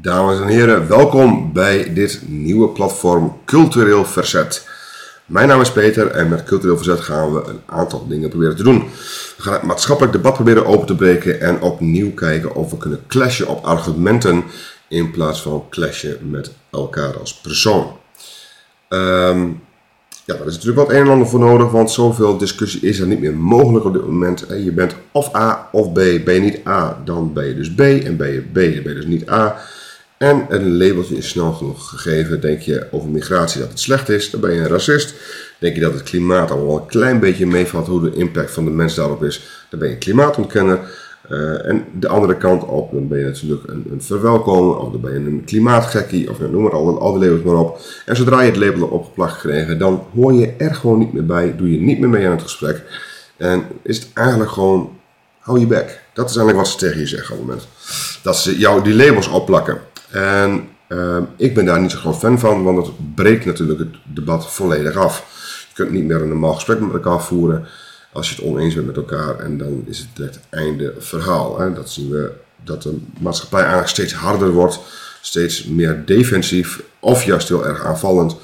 Dames en heren, welkom bij dit nieuwe platform Cultureel Verzet. Mijn naam is Peter en met Cultureel Verzet gaan we een aantal dingen proberen te doen. We gaan het maatschappelijk debat proberen open te breken en opnieuw kijken of we kunnen clashen op argumenten in plaats van clashen met elkaar als persoon. Ehm, ja, daar is natuurlijk wat een en ander voor nodig, want zoveel discussie is er niet meer mogelijk op dit moment. Je bent of A of B. Ben je niet A, dan ben je dus B. En ben je B, dan ben je dus niet A. En een labeltje is snel genoeg gegeven. Denk je over migratie dat het slecht is, dan ben je een racist. Denk je dat het klimaat al wel een klein beetje meevalt hoe de impact van de mens daarop is, dan ben je klimaatontkenner. Uh, en de andere kant op, dan ben je natuurlijk een, een verwelkomer, of dan ben je een klimaatgekkie, of noem maar al, al die labels maar op. En zodra je het label op geplakt gekregen, dan hoor je er gewoon niet meer bij, doe je niet meer mee aan het gesprek. En is het eigenlijk gewoon, hou je bek. Dat is eigenlijk wat ze tegen je zeggen op het moment. Dat ze jou die labels opplakken. En uh, ik ben daar niet zo groot fan van, want het breekt natuurlijk het debat volledig af. Je kunt niet meer een normaal gesprek met elkaar voeren als je het oneens bent met elkaar en dan is het direct einde verhaal. Dat zien we dat de maatschappij eigenlijk steeds harder wordt, steeds meer defensief of juist heel erg aanvallend.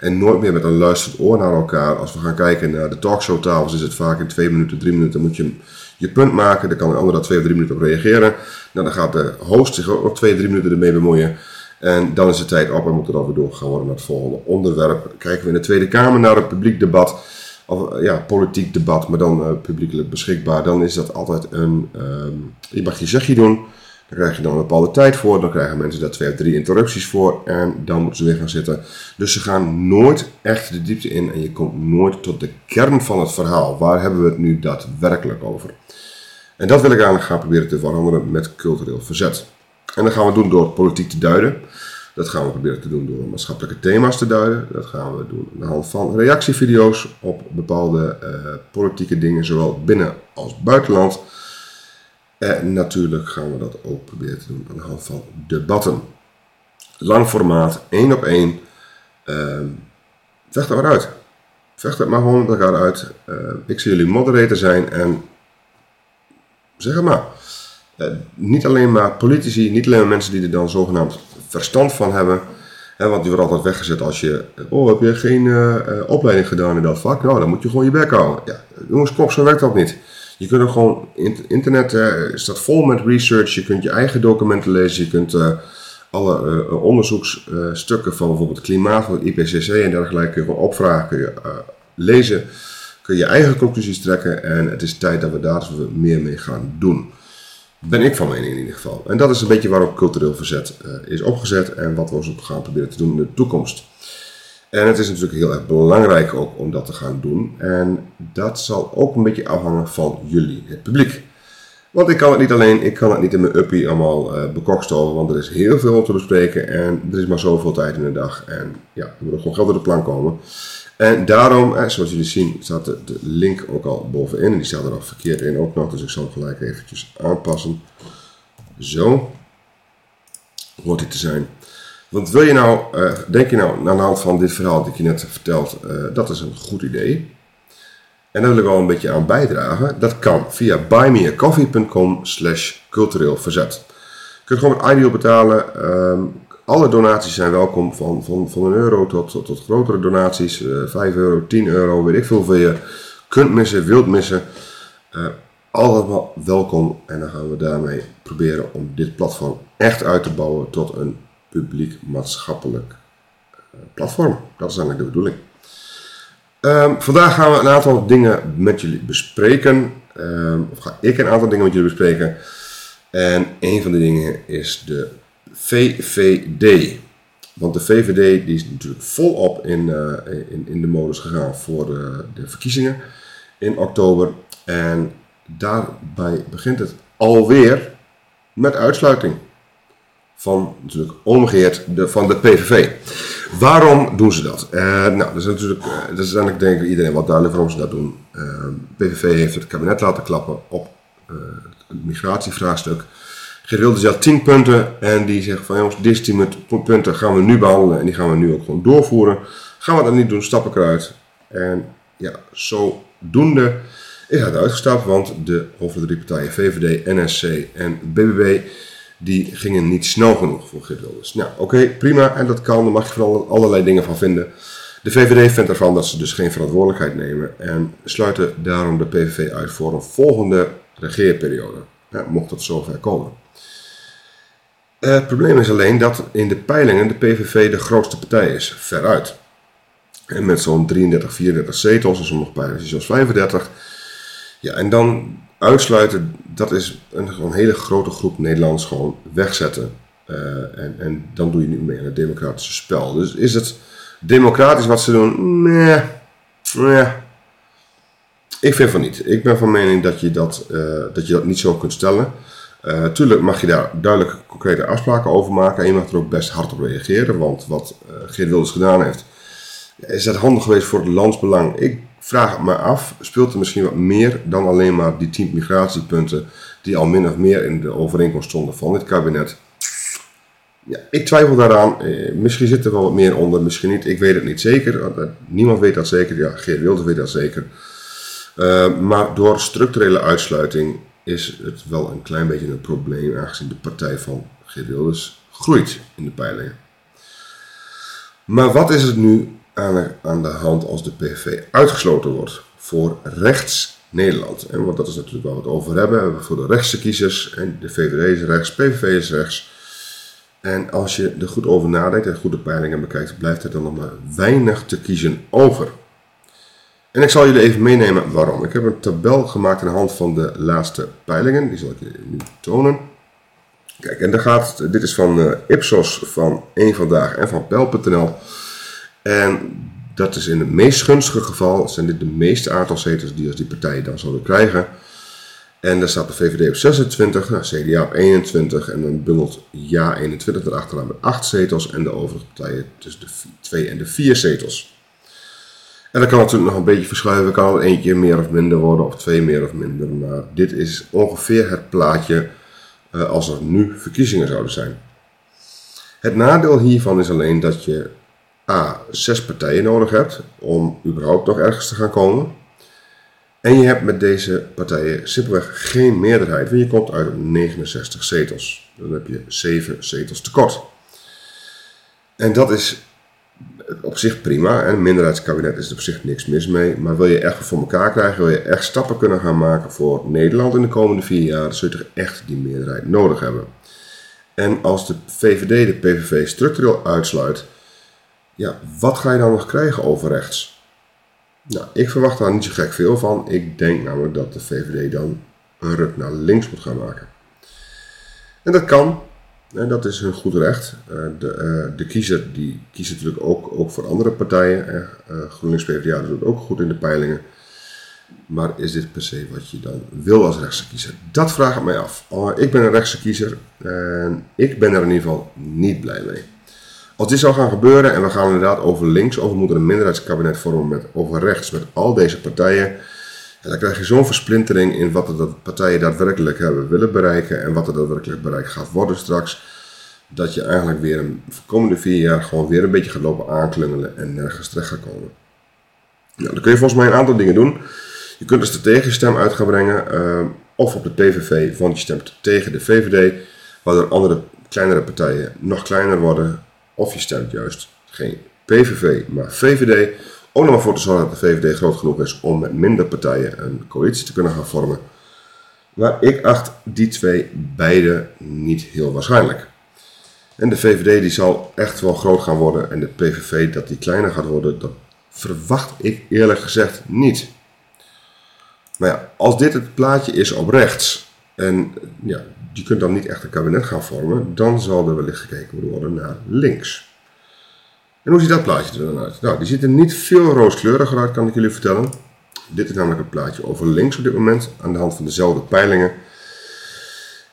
En nooit meer met een luisterend oor naar elkaar. Als we gaan kijken naar de talkshowtafels, is het vaak in twee minuten, drie minuten moet je je punt maken. Dan kan een ander daar twee of drie minuten op reageren. Nou, dan gaat de host zich ook nog twee, drie minuten ermee bemoeien. En dan is de tijd op en moeten dan weer doorgaan worden naar het volgende onderwerp. Kijken we in de Tweede Kamer naar het publiek debat. Of ja, politiek debat, maar dan uh, publiekelijk beschikbaar. Dan is dat altijd een. Uh, je mag je zegje doen. Daar krijg je dan een bepaalde tijd voor. Dan krijgen mensen daar twee of drie interrupties voor. En dan moeten ze weer gaan zitten. Dus ze gaan nooit echt de diepte in. En je komt nooit tot de kern van het verhaal. Waar hebben we het nu daadwerkelijk over? En dat wil ik eigenlijk gaan proberen te veranderen met cultureel verzet. En dat gaan we doen door politiek te duiden. Dat gaan we proberen te doen door maatschappelijke thema's te duiden. Dat gaan we doen aan de hand van reactievideo's op bepaalde uh, politieke dingen, zowel binnen als buitenland. En natuurlijk gaan we dat ook proberen te doen aan de hand van debatten. Lang formaat, één op één. Uh, vecht er maar uit. Vecht het maar gewoon met elkaar uit. Uh, ik zie jullie moderator zijn en zeg maar. Uh, niet alleen maar politici, niet alleen maar mensen die er dan zogenaamd verstand van hebben. Hè, want die wordt altijd weggezet als je, oh heb je geen uh, opleiding gedaan in dat vak? Nou, dan moet je gewoon je bek houden. Ja, jongens, kop, zo werkt dat niet. Je kunt er gewoon, internet uh, staat vol met research, je kunt je eigen documenten lezen, je kunt alle onderzoeksstukken van bijvoorbeeld klimaat, van IPCC en dergelijke, kun je gewoon opvragen, kun je lezen, kun je eigen conclusies trekken en het is tijd dat we daar meer mee gaan doen. Ben ik van mening in ieder geval. En dat is een beetje waarop cultureel verzet uh, is opgezet en wat we ons op gaan proberen te doen in de toekomst. En het is natuurlijk heel erg belangrijk ook om dat te gaan doen. En dat zal ook een beetje afhangen van jullie, het publiek. Want ik kan het niet alleen, ik kan het niet in mijn uppie allemaal uh, bekokstoven, want er is heel veel om te bespreken en er is maar zoveel tijd in de dag. En ja, er moet gewoon geld op de plan komen. En daarom, eh, zoals jullie zien, staat de, de, link ook al bovenin. En die staat er al verkeerd in ook nog. Dus ik zal hem gelijk eventjes aanpassen. Zo. Hoort dit te zijn. Want wil je nou, uh, denk je nou, aan de hand van dit verhaal dat ik je net heb verteld, uh, dat is een goed idee. En daar wil ik wel een beetje aan bijdragen. Dat kan via buymeacoffee.com slash cultureel verzet. Je kunt gewoon met Ideal betalen. Um, alle donaties zijn welkom, van, van, van een euro tot, tot, tot grotere donaties. Uh, eh, 5 euro, 10 euro, weet ik veel veel je kunt missen, wilt missen. Uh, allemaal welkom en dan gaan we daarmee proberen om dit platform echt uit te bouwen tot een publiek-maatschappelijk uh, platform. Dat is eigenlijk de bedoeling. Um, vandaag gaan we een aantal dingen met jullie bespreken. Um, of ga ik een aantal dingen met jullie bespreken. En een van de dingen is de VVD. Want de VVD die is natuurlijk volop in, uh, in, in de modus gegaan voor de, de verkiezingen in oktober. En daarbij begint het alweer met uitsluiting. Van natuurlijk de, van de PVV. Waarom doen ze dat? Uh, nou, dat is natuurlijk, uh, dat is eigenlijk denk ik iedereen wat duidelijk waarom ze dat doen. Uh, PVV heeft het kabinet laten klappen op het migratievraagstuk. Geert Wilders had 10 punten en die zegt van jongens, deze 10 punten gaan we nu behandelen en die gaan we nu ook gewoon doorvoeren. Gaan we dat niet doen, stappen ik eruit. En ja, zodoende is het uitgestapt, want de van de drie partijen VVD, NSC en BBB die gingen niet snel genoeg voor Geert. Nou, oké, prima. En dat kan, daar mag je van allerlei dingen van vinden. De VVD vindt ervan dat ze dus geen verantwoordelijkheid nemen en sluiten daarom de PVV uit voor een volgende regeerperiode. Ja, mocht dat zover komen. Het probleem is alleen dat in de peilingen de PVV de grootste partij is, veruit. En met zo'n 33, 34 zetels, en sommige peilingen zelfs 35. Ja, en dan uitsluiten, dat is een, een hele grote groep Nederlands gewoon wegzetten. Uh, en, en dan doe je niet mee aan het democratische spel. Dus is het democratisch wat ze doen? Nee. nee. Ik vind van niet. Ik ben van mening dat je dat, uh, dat, je dat niet zo kunt stellen. Uh, tuurlijk mag je daar duidelijke concrete afspraken over maken en je mag er ook best hard op reageren. Want wat uh, Geert Wilders gedaan heeft, is dat handig geweest voor het landsbelang? Ik vraag het me af, speelt er misschien wat meer dan alleen maar die 10 migratiepunten die al min of meer in de overeenkomst stonden van dit kabinet? Ja, ik twijfel daaraan. Eh, misschien zit er wel wat meer onder, misschien niet. Ik weet het niet zeker. Niemand weet dat zeker. Ja, Geert Wilders weet dat zeker. Maar door structurele uitsluiting is het wel een klein beetje een probleem, aangezien de partij van Geert Wilders groeit in de peilingen. Maar wat is het nu aan de, hand als de PVV uitgesloten wordt voor rechts Nederland? En want dat is natuurlijk waar we het over hebben. Voor de rechtse kiezers en de VVD is rechts, PVV is rechts. En als je er goed over nadenkt en goede peilingen bekijkt, blijft er dan nog maar weinig te kiezen over. En ik zal jullie even meenemen waarom. Ik heb een tabel gemaakt aan de hand van de laatste peilingen. Die zal ik je nu tonen. Kijk, en daar gaat, dit is van uh, Ipsos, van 1 Vandaag en van Pel.nl. En dat is in het meest gunstige geval, zijn dit de meeste aantal zetels die als die partijen dan zouden krijgen. En daar staat de VVD op 26, nou, CDA op 21 en dan bungelt Ja 21 erachteraan met 8 zetels en de overige partijen tussen de 2 en de 4 zetels. En dan kan natuurlijk nog een beetje verschuiven. Kan het eentje meer of minder worden of twee meer of minder. Maar dit is ongeveer het plaatje uh, als er nu verkiezingen zouden zijn. Het nadeel hiervan is alleen dat je A, zes partijen nodig hebt om überhaupt nog ergens te gaan komen. En je hebt met deze partijen simpelweg geen meerderheid, want je komt uit op 69 zetels. Dan heb je 7 zetels tekort. En dat is op zich prima. En een minderheidskabinet is er op zich niks mis mee. Maar wil je echt voor elkaar krijgen, wil je echt stappen kunnen gaan maken voor Nederland in de komende vier jaar, dan zul je toch echt die meerderheid nodig hebben. En als de VVD de PVV structureel uitsluit, ja, wat ga je dan nog krijgen over rechts? Nou, ik verwacht daar niet zo gek veel van. Ik denk namelijk dat de VVD dan een ruk naar links moet gaan maken. En dat kan, en dat is hun goed recht. Eh, de, eh, de kiezer die kiest natuurlijk ook, ook voor andere partijen. Uh, GroenLinks PvdA doet ook goed in de peilingen. Maar is dit per se wat je dan wil als rechtse kiezer? Dat vraag ik mij af. Oh, ik ben een rechtse kiezer en ik ben er in ieder geval niet blij mee. Als dit zou gaan gebeuren en we gaan inderdaad over links, of moeten een minderheidskabinet vormen met over rechts met al deze partijen dan krijg je zo'n versplintering in wat de partijen daadwerkelijk hebben willen bereiken en wat er daadwerkelijk bereikt gaat worden straks. Dat je eigenlijk weer een de komende vier jaar gewoon weer een beetje gaat lopen aanklungelen en nergens terecht gaat komen. Nou, dan kun je volgens mij een aantal dingen doen. Je kunt dus de tegenstem uit gaan brengen, uh, of op de PVV, want je stemt tegen de VVD, waardoor andere kleinere partijen nog kleiner worden. Of je stemt juist geen PVV, maar VVD. Ook nog maar voor te zorgen dat de VVD groot genoeg is om met minder partijen een coalitie te kunnen gaan vormen. Maar ik acht die twee beide niet heel waarschijnlijk. En de VVD die zal echt wel groot gaan worden en de PVV dat die kleiner gaat worden, dat verwacht ik eerlijk gezegd niet. Maar ja, als dit het plaatje is op rechts en ja, je kunt dan niet echt een kabinet gaan vormen, dan zal er wellicht gekeken worden naar links. En hoe ziet dat plaatje er dan uit? Nou, die ziet er niet veel rooskleuriger uit, kan ik jullie vertellen. Dit is namelijk een plaatje over links op dit moment, aan de hand van dezelfde peilingen.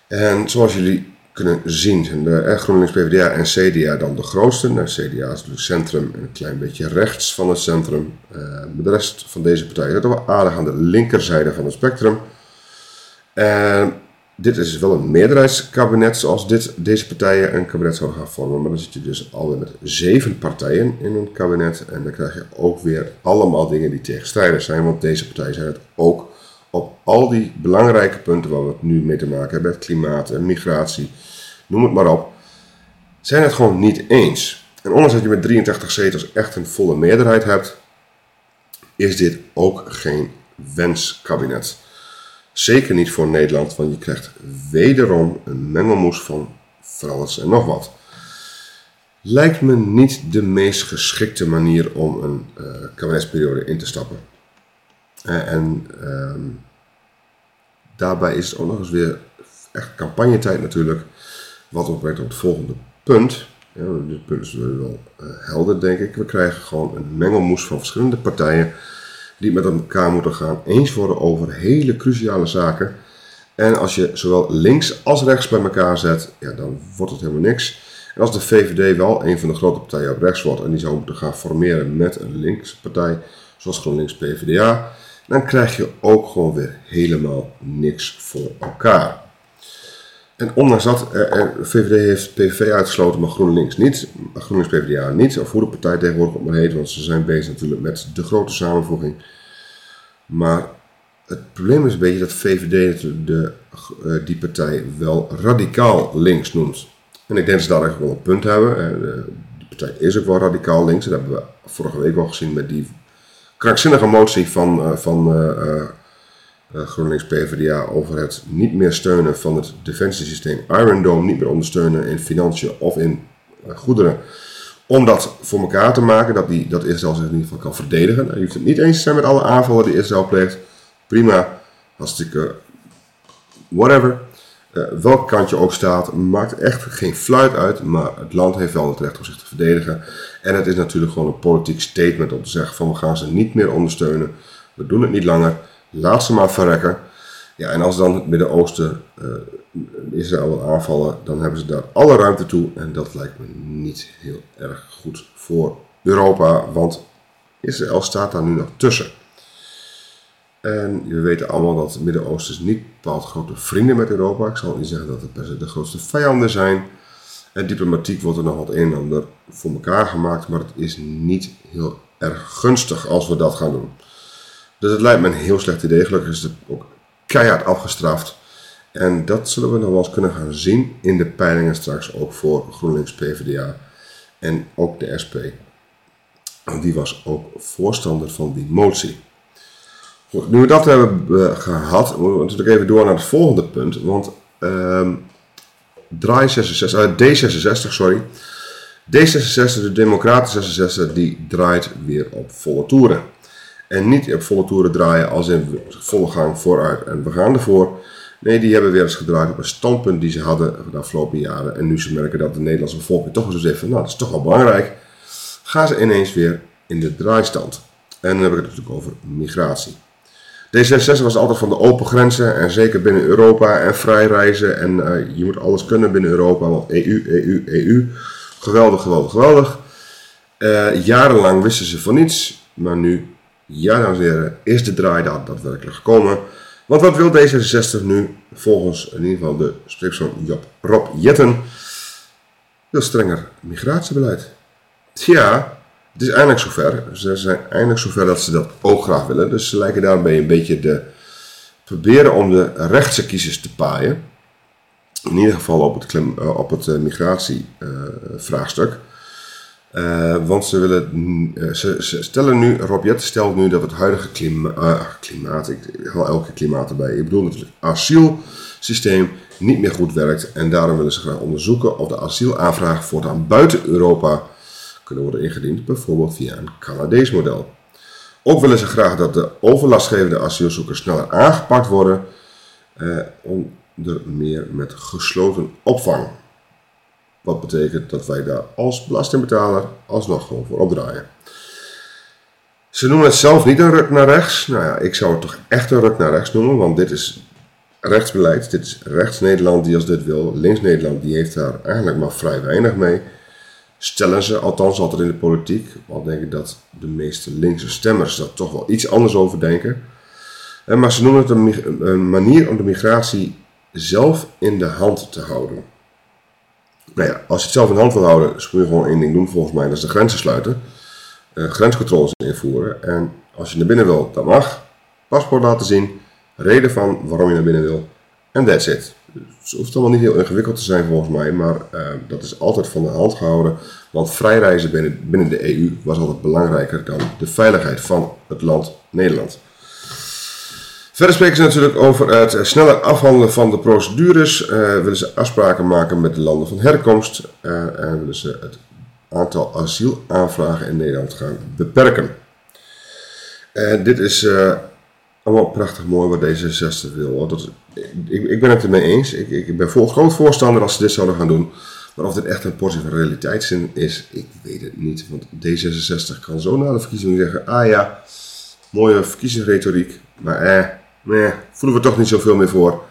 En zoals jullie kunnen zien zijn de GroenLinks, PvdA en CDA dan de grootste. Nou, CDA is natuurlijk centrum en een klein beetje rechts van het centrum. Uh, de rest van deze partijen zit wel aardig aan de linkerzijde van het spectrum. En dit is wel een meerderheidskabinet zoals dit, deze partijen een kabinet zouden gaan vormen. Maar dan zit je dus alweer met zeven partijen in een kabinet. En dan krijg je ook weer allemaal dingen die tegenstrijdig zijn. Want deze partijen zijn het ook op al die belangrijke punten waar we het nu mee te maken hebben. Klimaat en migratie. noem het maar op, zijn het gewoon niet eens. En ondanks dat je met 83 zetels echt een volle meerderheid hebt, is dit ook geen wenskabinet. Zeker niet voor Nederland, want je krijgt wederom een mengelmoes van van alles en nog wat. Lijkt me niet de meest geschikte manier om een uh, kabinetsperiode in te stappen. Uh, en ehm, daarbij is het ook nog eens weer echt campagnetijd natuurlijk. Wat opbrengt op het volgende punt. Ja, dit punt is wel uh, helder, denk ik. We krijgen gewoon een mengelmoes van verschillende partijen die met elkaar moeten gaan eens worden over hele cruciale zaken. En als je zowel links als rechts bij elkaar zet, ja, dan wordt het helemaal niks. En als de VVD wel een van de grote partijen op rechts wordt en die zou moeten gaan formeren met een linkse partij, zoals GroenLinks PvdA, dan krijg je ook gewoon weer helemaal niks voor elkaar. En ondanks dat, de VVD heeft PVV uitgesloten, maar GroenLinks niet. GroenLinks PvdA niet, of hoe de partij tegenwoordig op maar heet, want ze zijn bezig natuurlijk met de grote samenvoeging. Maar het probleem is een beetje dat VVD de, uh, die partij wel radicaal links noemt. En ik denk dat ze daar eigenlijk wel een punt hebben. Uh, die partij is ook wel radicaal links. Dat hebben we vorige week al gezien met die krankzinnige motie van, van GroenLinks PvdA over het niet meer steunen van het defensiesysteem Iron Dome, niet meer ondersteunen in financiën of in goederen. Om dat voor elkaar te maken, dat, die, dat Israël zich in ieder geval kan verdedigen. Je hoeft het niet eens te zijn met alle aanvallen die Israël pleegt prima, hartstikke whatever. Uh, welk kant je ook staat, maakt echt geen fluit uit, maar het land heeft wel het recht om zich te verdedigen. En het is natuurlijk gewoon een politiek statement om te zeggen van we gaan ze niet meer ondersteunen, we doen het niet langer, laat ze maar verrekken. Ja, en als dan het Midden-Oosten uh, Israël wil aanvallen, dan hebben ze daar alle ruimte toe. En dat lijkt me niet heel erg goed voor Europa, want Israël staat daar nu nog tussen. En we weten allemaal dat het Midden-Oosten niet bepaald grote vrienden met Europa. Ik zal niet zeggen dat het se de grootste vijanden zijn. En diplomatiek wordt er nog wat een en ander voor elkaar gemaakt, maar het is niet heel erg gunstig als we dat gaan doen. Dus het lijkt me een heel slecht idee. Gelukkig is het ook keihard afgestraft. En dat zullen we nog wel eens kunnen gaan zien in de peilingen straks ook voor GroenLinks PvdA en ook de SP. Die was ook voorstander van die motie nu we dat hebben uh, gehad, moeten we natuurlijk even door naar het volgende punt. Want Draai 66, uh, D66, sorry. D66, de Democraten 66, die draait weer op volle toeren. En niet op volle toeren draaien als in volle gang vooruit en we gaan ervoor. Nee, die hebben weer eens gedraaid op een standpunt die ze hadden de afgelopen jaren. En nu ze merken dat de Nederlandse bevolking toch eens even, nou dat is toch wel belangrijk, gaan ze ineens weer in de draaistand. En dan heb ik het natuurlijk over migratie. D66 was altijd van de open grenzen en zeker binnen Europa en vrij reizen. En uh, je moet alles kunnen binnen Europa, want EU, EU, EU. Geweldig, geweldig, geweldig. Uh, jarenlang wisten ze van niets, maar nu, ja dames en heren, is de draai daadwerkelijk gekomen. Want wat wil D66 nu, volgens in ieder geval de spreekpersoon Rob Jetten? Veel strenger migratiebeleid. Tja, het is eindelijk zover. Ze zijn eindelijk zover dat ze dat ook graag willen. Dus ze lijken daarbij een beetje de, proberen om de rechtse kiezers te paaien. In ieder geval op het, eh, op het eh, migratievraagstuk. Uh, want ze willen, ze, ze, stellen nu, Rob stelt nu dat het huidige klima, klimaat, ik haal elke klimaat erbij, ik bedoel natuurlijk asielsysteem niet meer goed werkt. En daarom willen ze graag onderzoeken of de asielaanvraag voortaan buiten Europa kunnen worden ingediend, bijvoorbeeld via een Canadees model. Ook willen ze graag dat de overlastgevende asielzoekers sneller aangepakt worden, eh, onder meer met gesloten opvang. Wat betekent dat wij daar als belastingbetaler alsnog gewoon voor opdraaien. Ze noemen het zelf niet een ruk naar rechts. Nou ja, ik zou het toch echt een ruk naar rechts noemen, want dit is rechtsbeleid. Dit is rechts Nederland die als dit wil. Links Nederland die heeft daar eigenlijk maar vrij weinig mee stellen ze, althans altijd in de politiek, want denk ik dat de meeste linkse stemmers daar toch wel iets anders over denken. Eh, maar ze noemen het een, manier om de migratie zelf in de hand te houden. Nou ja, als je het zelf in hand wil houden, moet je gewoon één ding doen volgens mij, dat is de grenzen sluiten. Uh, grenscontroles invoeren. En als je naar binnen wil, dat mag. Paspoort laten zien, reden van waarom je naar binnen wil. En that's it. Het hoeft allemaal niet heel ingewikkeld te zijn volgens mij, maar dat is altijd van de hand gehouden. Want vrij reizen binnen, binnen de EU was altijd belangrijker dan de veiligheid van het land Nederland. Verder spreken ze natuurlijk over het sneller afhandelen van de procedures. Uh, willen ze afspraken maken met de landen van herkomst. Uh, en willen ze het aantal asielaanvragen in Nederland gaan beperken. En dit is allemaal prachtig mooi wat D66 wil. Dat, ik, ik, ben het ermee eens. Ik, ik ben vol, groot voorstander als ze dit zouden gaan doen. Maar of dit echt een portie van realiteitszin is, ik weet het niet. Want D66 kan zo na de verkiezingen zeggen: ah ja, mooie verkiezingsretoriek. Maar eh, nee, voelen we toch niet zoveel meer voor.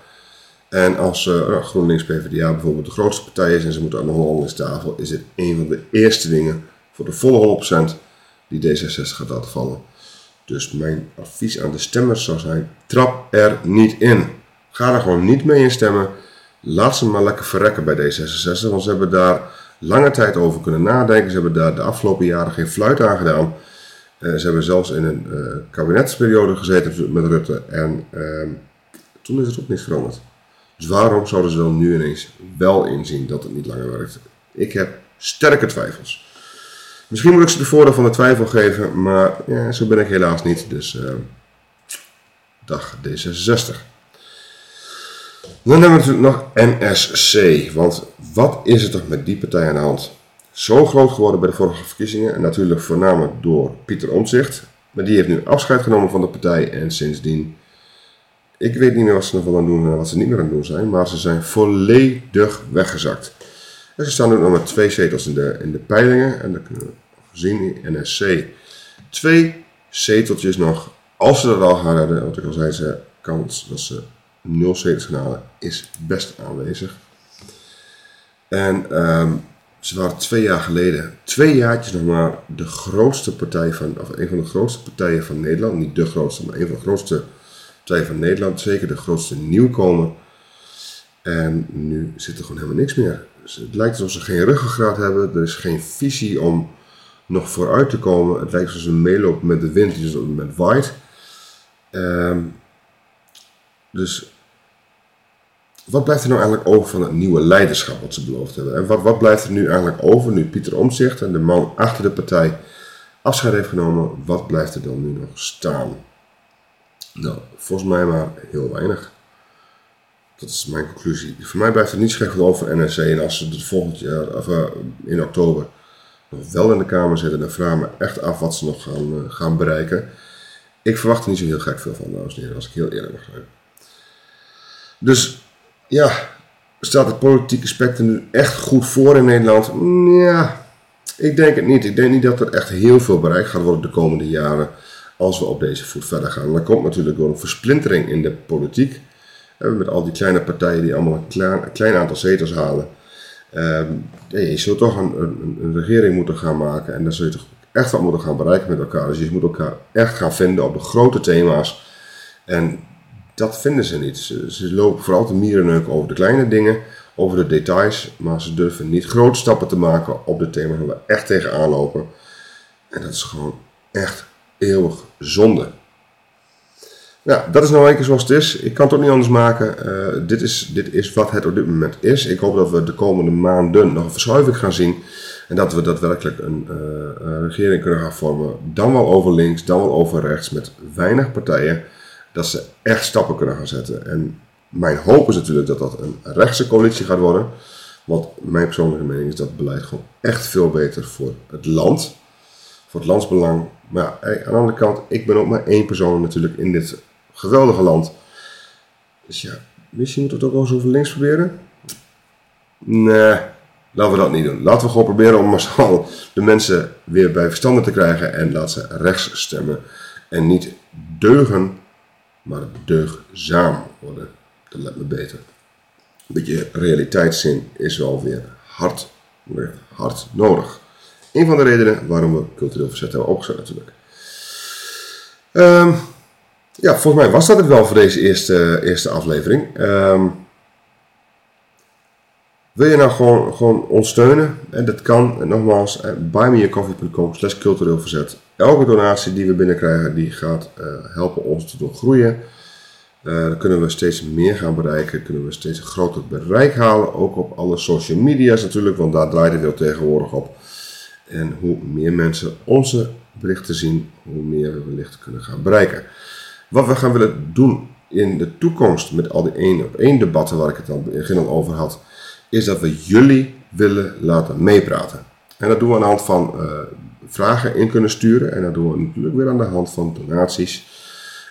En als uh, GroenLinks PvdA bijvoorbeeld de grootste partij is en ze moeten aan de onderhandelingstafel, is dit een van de eerste dingen voor de volle 100% die D66 gaat laten vallen. Dus mijn advies aan de stemmers zou zijn: trap er niet in. Ga er gewoon niet mee instemmen. Laat ze maar lekker verrekken bij D66, want ze hebben daar lange tijd over kunnen nadenken. Ze hebben daar de afgelopen jaren geen fluit aan gedaan. Uh, ze hebben zelfs in een uh, kabinetsperiode gezeten met Rutte en uh, toen is het ook niets veranderd. Dus waarom zouden ze dan nu ineens wel inzien dat het niet langer werkt? Ik heb sterke twijfels. Misschien moet ik ze de voordeel van de twijfel geven, maar ja, zo ben ik helaas niet. Dus uh, dag D66. Dan hebben we natuurlijk nog NSC. Want wat is er toch met die partij aan de hand? Zo groot geworden bij de vorige verkiezingen. En natuurlijk voornamelijk door Pieter Omtzigt. Maar die heeft nu afscheid genomen van de partij. En sindsdien, ik weet niet meer wat ze nog aan het doen en wat ze niet meer aan doen zijn. Maar ze zijn volledig weggezakt. En ze staan nu nog met twee zetels in de, in de peilingen. En dan kunnen we zien in NSC twee zeteltjes nog. Als ze dat al gaan redden, want ik al zei, ze kans dat ze nul zetels gaan halen, is best aanwezig. En um, ze waren twee jaar geleden, twee jaartjes nog maar, de grootste partij van, of een van de grootste partijen van Nederland. Niet de grootste, maar een van de grootste partijen van Nederland. Zeker de grootste nieuwkomer. En nu zit er gewoon helemaal niks meer. Dus het lijkt alsof ze geen ruggengraat hebben. Er is geen visie om nog vooruit te komen. Het lijkt alsof ze meelopen met de wind dus op waait. Um, dus wat blijft er nou eigenlijk over van het nieuwe leiderschap wat ze beloofd hebben? En wat, wat blijft er nu eigenlijk over nu Pieter Omtzigt en de man achter de partij afscheid heeft genomen? Wat blijft er dan nu nog staan? Nou, volgens mij maar heel weinig. Dat is mijn conclusie. Voor mij blijft er niets gek over NRC. En als ze het volgend jaar, of uh, in oktober, nog wel in de Kamer zitten, dan vraag me echt af wat ze nog gaan, uh, gaan bereiken. Ik verwacht er niet zo heel gek veel van, dames en heren, als ik heel eerlijk mag zijn. Dus ja, staat het politieke spectrum nu echt goed voor in Nederland? Ja, ik denk het niet. Ik denk niet dat er echt heel veel bereikt gaat worden de komende jaren als we op deze voet verder gaan. Dat komt natuurlijk door een versplintering in de politiek. Met al die kleine partijen die allemaal een klein, aantal zetels halen. Um, je zult toch een, een, een, regering moeten gaan maken en dan zul je toch echt wat moeten gaan bereiken met elkaar. Dus je moet elkaar echt gaan vinden op de grote thema's. En dat vinden ze niet. Ze, lopen vooral te mierenneuk over de kleine dingen, over de details, maar ze durven niet grote stappen te maken op de thema's waar we echt tegenaan lopen. En dat is gewoon echt eeuwig zonde. Ja, dat is nou een keer zoals het is. Ik kan het ook niet anders maken. Uh, dit, is, dit is wat het op dit moment is. Ik hoop dat we de komende maanden nog een verschuiving gaan zien. En dat we daadwerkelijk een, uh, een regering kunnen gaan vormen. Dan wel over links, dan wel over rechts. Met weinig partijen dat ze echt stappen kunnen gaan zetten. En mijn hoop is natuurlijk dat dat een rechtse coalitie gaat worden. Want mijn persoonlijke mening is dat beleid gewoon echt veel beter voor het land. Voor het landsbelang. Maar ja, aan de andere kant, ik ben ook maar één persoon natuurlijk in dit geweldige land. Dus ja, misschien moeten we het ook wel eens over links proberen. Nee, laten we dat niet doen. Laten we gewoon proberen om massaal de mensen weer bij verstanden te krijgen. En laten ze rechts stemmen. En niet deugen maar deugzaam worden. Dat lijkt me beter. Een beetje realiteitszin is wel weer hard, hard nodig. Een van de redenen waarom we cultureel verzet hebben opgezet natuurlijk. Um, ja, volgens mij was dat het wel voor deze eerste, eerste aflevering. Um, wil je nou gewoon, gewoon ons? En dat kan, en nogmaals, eh, buymeacoffee.com slash cultureel verzet. Elke donatie die we binnenkrijgen, die gaat uh, helpen ons te doen groeien. Uh, dan kunnen we steeds meer gaan bereiken, kunnen we steeds een groter bereik halen, ook op alle social media's natuurlijk, want daar draait het heel tegenwoordig op. En hoe meer mensen onze berichten zien, hoe meer we wellicht kunnen gaan bereiken. Wat we gaan willen doen in de toekomst met al die één op één debatten waar ik het aan het begin al over had, is dat we jullie willen laten meepraten. En dat doen we aan de hand van uh, vragen in kunnen sturen en dat doen we natuurlijk weer aan de hand van donaties.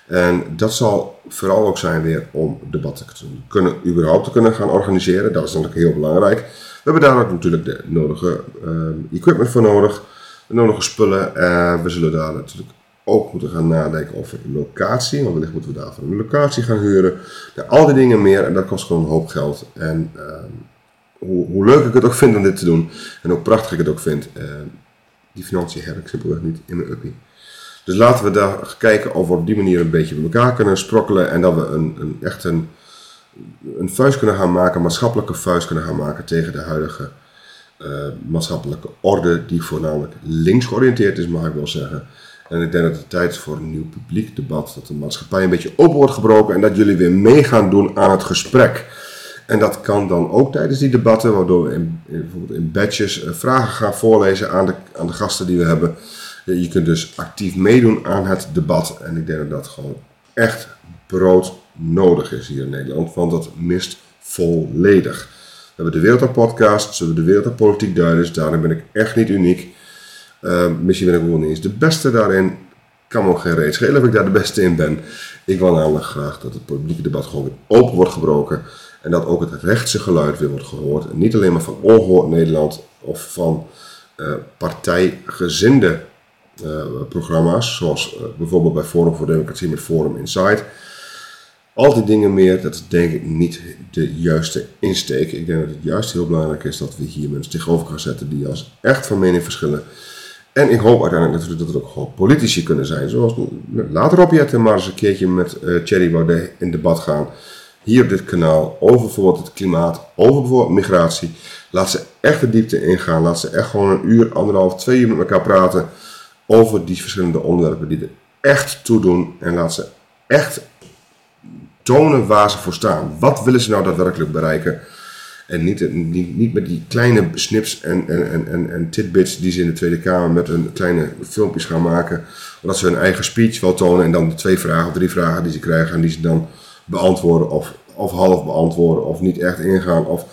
En dat zal vooral ook zijn weer om debatten te kunnen, überhaupt te kunnen gaan organiseren. Dat is natuurlijk heel belangrijk. We hebben daar ook natuurlijk de nodige uh, equipment voor nodig, de nodige spullen. Uh, we zullen daar natuurlijk ook moeten gaan nadenken over locatie. Want wellicht moeten we daarvoor een locatie gaan huren. Al die dingen meer en dat kost gewoon een hoop geld. En uh, hoe, leuk ik het ook vind om dit te doen en hoe prachtig ik het ook vind, uh, die financiën heb ik simpelweg niet in mijn uppie. Dus laten we daar kijken of we op die manier een beetje bij elkaar kunnen sprokkelen en dat we een, een echt een, een vuist kunnen gaan maken, een maatschappelijke vuist kunnen gaan maken tegen de huidige uh, maatschappelijke orde, die voornamelijk links georiënteerd is, mag ik wel zeggen. En ik denk dat het tijd is voor een nieuw publiek debat, dat de maatschappij een beetje open wordt gebroken en dat jullie weer mee gaan doen aan het gesprek. En dat kan dan ook tijdens die debatten, waardoor we in, bijvoorbeeld in badges uh, vragen gaan voorlezen aan de, aan de gasten die we hebben. Je kunt dus actief meedoen aan het debat. En ik denk dat dat gewoon echt brood nodig is hier in Nederland, want dat mist volledig. We hebben de Wereld podcast, we hebben de Wereld Politiek Duiders. Daarin ben ik echt niet uniek. Uh, misschien ben ik wel niet eens de beste daarin. Kan me ook geen reet schelen of ik daar de beste in ben. Ik wil namelijk graag dat het politieke debat gewoon weer open wordt gebroken. En dat ook het rechtse geluid weer wordt gehoord. En niet alleen maar van ongehoord Nederland of van uh, partijgezinde uh, programma's. Zoals uh, bijvoorbeeld bij Forum voor Democratie met Forum Inside. Al die dingen meer, dat is denk ik niet de juiste insteek. Ik denk dat het juist heel belangrijk is dat we hier mensen tegenover gaan zetten die als echt van mening verschillen. En ik hoop uiteindelijk dat het ook gewoon politici kunnen zijn. Zoals later op je maar eens een keertje met uh, Thierry Baudet in debat gaan. Hier op dit kanaal over bijvoorbeeld het klimaat, over bijvoorbeeld migratie. Laat ze echt de diepte ingaan. Laat ze echt gewoon een uur, anderhalf, twee uur met elkaar praten over die verschillende onderwerpen die er echt toe doen. En laat ze echt tonen waar ze voor staan. Wat willen ze nou daadwerkelijk bereiken? En niet, niet, met die kleine snips en, en, en, en tidbits die ze in de Tweede Kamer met hun kleine filmpjes gaan maken. Dat ze hun eigen speech wel tonen en dan de twee vragen of drie vragen die ze krijgen en die ze dan beantwoorden of, of half beantwoorden of niet echt ingaan. Of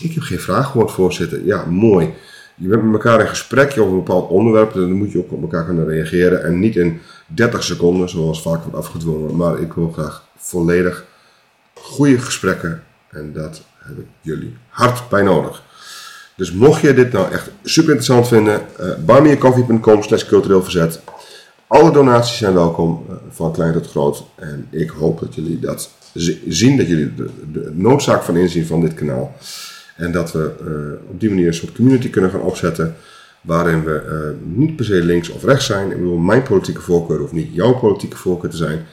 ik heb geen vraag gehoord, voorzitter. Ja, mooi. Je bent met elkaar in gesprek over een bepaald onderwerp, dan moet je ook op elkaar kunnen reageren. En niet in 30 seconden, zoals vaak wordt afgedwongen. Maar ik wil graag volledig goede gesprekken. En dat heb ik jullie hard bij nodig. Dus mocht je dit nou echt super interessant vinden, uh, buymeacoffee.com slash cultureel verzet. Alle donaties zijn welkom, uh, van klein tot groot. En ik hoop dat jullie dat zien, dat jullie de, de noodzaak van inzien van dit kanaal. En dat we uh, op die manier een soort community kunnen gaan opzetten. Waarin we niet per se links of rechts zijn. Ik bedoel, mijn politieke voorkeur hoeft niet jouw politieke voorkeur te zijn.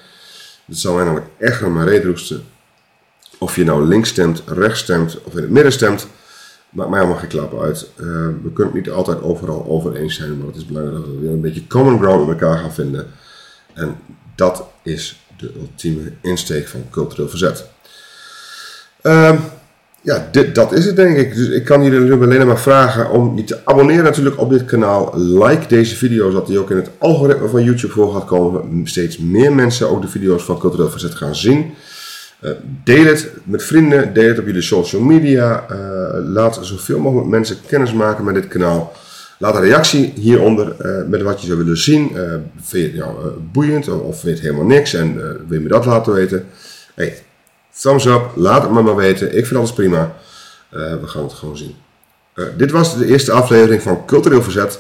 Het zou mij namelijk echt aan mijn reet roesten. Of je nou links stemt, rechts stemt of in het midden stemt. Maakt mij allemaal geen klap uit. Uh, we kunnen het niet altijd overal over eens zijn. Maar het is belangrijk dat we weer een beetje common ground met elkaar gaan vinden. En dat is de ultieme insteek van cultureel verzet. Uh, ja, dit, dat is het denk ik. Dus ik kan jullie alleen maar vragen om je te abonneren natuurlijk op dit kanaal. Like deze video, zodat die ook in het algoritme van YouTube voor gaat komen. Steeds meer mensen ook de video's van Cultureel Verzet gaan zien. Uh, deel het met vrienden, deel het op jullie social media. Uh, laat zoveel mogelijk mensen kennis maken met dit kanaal. Laat een reactie hieronder uh, met wat je zou willen zien. vind je het nou boeiend of, of vind je helemaal niks en wil je me dat laten weten? Hey, thumbs up, laat het me maar weten. Ik vind alles prima. We gaan het gewoon zien. Dit was de eerste aflevering van Cultureel Verzet.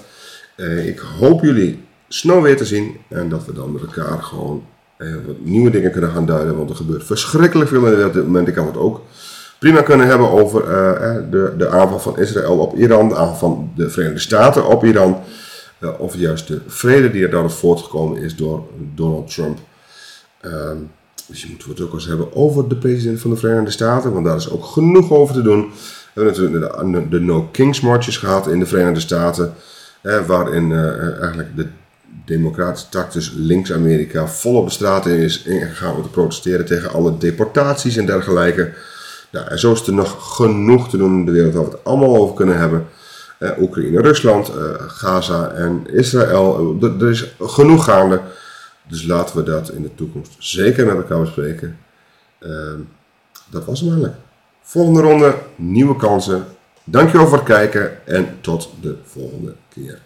Ik hoop jullie snel weer te zien en dat we dan met elkaar gewoon wat nieuwe dingen kunnen gaan duiden. Want er gebeurt verschrikkelijk veel in de moment. Ik kan het ook prima kunnen hebben over de, de aanval van Israël op Iran, de aanval van de Verenigde Staten op Iran. of juist de vrede die er dan voortgekomen is door Donald Trump. Ehm, dus je moet het ook eens hebben over de president van de Verenigde Staten, want daar is ook genoeg over te doen. We hebben natuurlijk de, No Kings Marches gehad in de Verenigde Staten, waarin eh, eigenlijk de, democratische tak, dus links-Amerika, volop de straten is ingegaan om te protesteren tegen alle deportaties en dergelijke. Nou, en zo is er nog genoeg te doen in de wereld waar we het allemaal over kunnen hebben. Uh, Oekraïne, Rusland, uh, Gaza en Israël. Uh, er is genoeg gaande. Dus laten we dat in de toekomst zeker met elkaar bespreken. Ehm, dat was hem eigenlijk. Volgende ronde, nieuwe kansen. Dankjewel voor het kijken en tot de volgende keer.